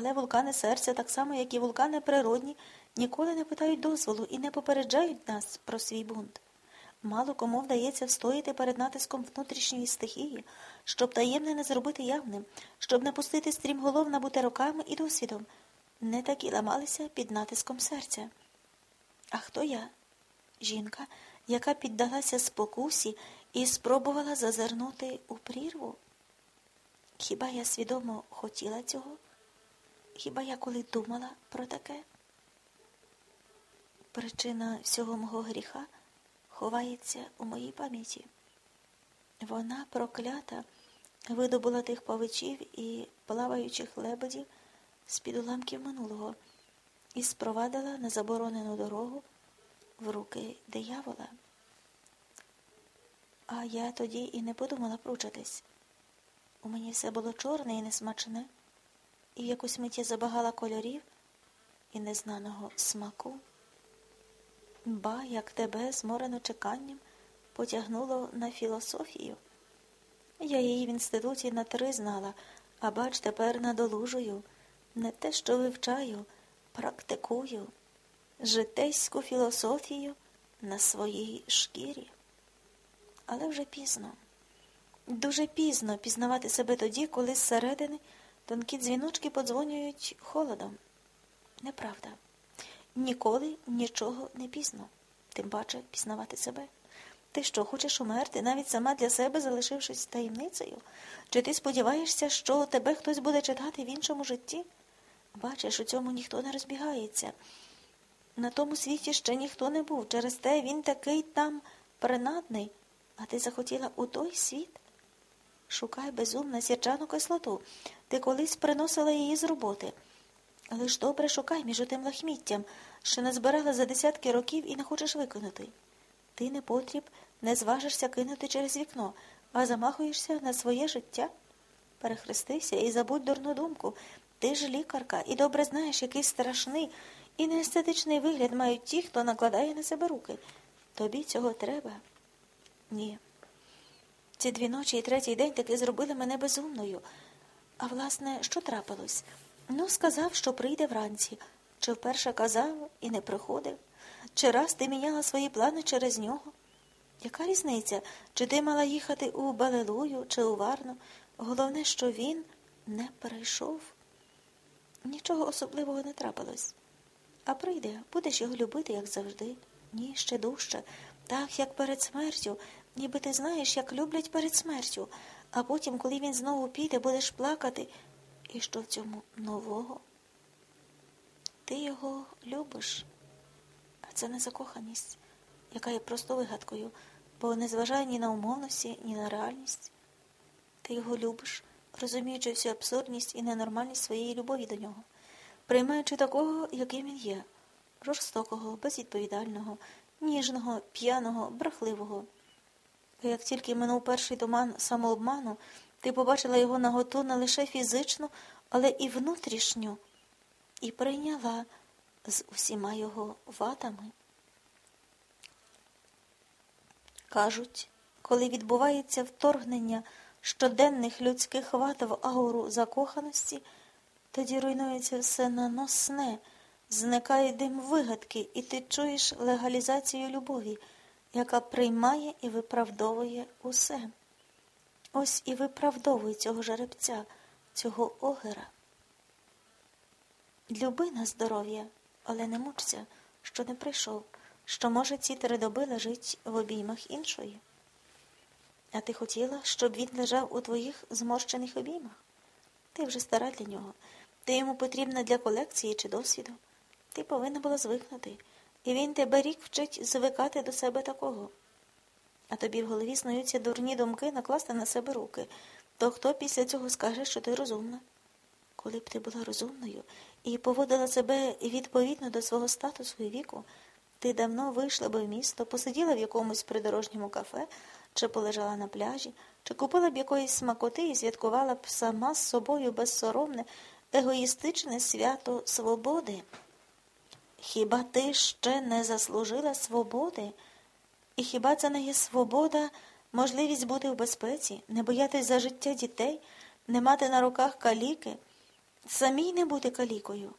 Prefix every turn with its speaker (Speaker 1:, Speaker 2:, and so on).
Speaker 1: Але вулкани серця, так само, як і вулкани природні, ніколи не питають дозволу і не попереджають нас про свій бунт. Мало кому вдається встояти перед натиском внутрішньої стихії, щоб таємне не зробити явним, щоб не пустити стрімголов набути роками і досвідом. Не такі ламалися під натиском серця. А хто я? Жінка, яка піддалася спокусі і спробувала зазирнути у прірву? Хіба я свідомо хотіла цього? Хіба я коли думала про таке? Причина всього мого гріха ховається у моїй пам'яті. Вона проклята видобула тих павичів і плаваючих лебедів з-під уламків минулого і спровадила на заборонену дорогу в руки диявола. А я тоді і не подумала пручатись. У мені все було чорне і несмачне, і якусь миті забагала кольорів і незнаного смаку. Ба, як тебе, зморено чеканням, потягнуло на філософію. Я її в інституті на три знала, а бач, тепер надолужую, не те, що вивчаю, практикую житейську філософію на своїй шкірі. Але вже пізно, дуже пізно пізнавати себе тоді, коли зсередини тонкі дзвіночки подзвонюють холодом. Неправда. Ніколи нічого не пізно, тим паче пізнавати себе. Ти що, хочеш умерти, навіть сама для себе залишившись таємницею? Чи ти сподіваєшся, що тебе хтось буде читати в іншому житті? Бачиш, у цьому ніхто не розбігається. На тому світі ще ніхто не був. Через те він такий там принадний, а ти захотіла у той світ? Шукай безумна сірчану кислоту. Ти колись приносила її з роботи. Ж добре шукай між отим лахміттям, що назбирала за десятки років і не хочеш виконати. Ти не потріб, не зважишся кинути через вікно, а замахуєшся на своє життя. Перехрестися і забудь дурну думку. Ти ж лікарка і добре знаєш, який страшний і неестетичний вигляд мають ті, хто накладає на себе руки. Тобі цього треба? Ні. Ці дві ночі і третій день таки зробили мене безумною. А власне, що трапилось? Ну, сказав, що прийде вранці. Чи вперше казав і не приходив? Чи раз ти міняла свої плани через нього? Яка різниця? Чи ти мала їхати у Балелую чи у Варну? Головне, що він не прийшов. Нічого особливого не трапилось. А прийде, будеш його любити, як завжди. Ні, ще дужче, так, як перед смертю, ніби ти знаєш, як люблять перед смертю, а потім, коли він знову піде, будеш плакати. І що в цьому нового? Ти його любиш, а це не закоханість, яка є просто вигадкою, бо не зважає ні на умовності, ні на реальність. Ти його любиш, розуміючи всю абсурдність і ненормальність своєї любові до нього приймаючи такого, яким він є, жорстокого, безвідповідального, ніжного, п'яного, брехливого. Як тільки минув перший туман самообману, ти побачила його наготу не лише фізичну, але і внутрішню, і прийняла з усіма його вадами. Кажуть, коли відбувається вторгнення щоденних людських вад в ауру закоханості. Тоді руйнується все наносне, зникає дим вигадки, і ти чуєш легалізацію любові, яка приймає і виправдовує усе. Ось і виправдовує цього жеребця, цього огера. Люби на здоров'я, але не мучся, що не прийшов, що, може, ці три доби лежить в обіймах іншої. А ти хотіла, щоб він лежав у твоїх зморщених обіймах? Ти вже стара для нього. Ти йому потрібна для колекції чи досвіду. Ти повинна була звикнути, і він тебе рік вчить звикати до себе такого. А тобі в голові снуються дурні думки накласти на себе руки. То хто після цього скаже, що ти розумна? Коли б ти була розумною і поводила себе відповідно до свого статусу і віку, ти давно вийшла би в місто, посиділа в якомусь придорожньому кафе, чи полежала на пляжі, чи купила б якоїсь смакоти і святкувала б сама з собою безсоромне егоїстичне свято свободи. Хіба ти ще не заслужила свободи? І хіба це не є свобода, можливість бути в безпеці, не боятись за життя дітей, не мати на руках каліки, самій не бути калікою.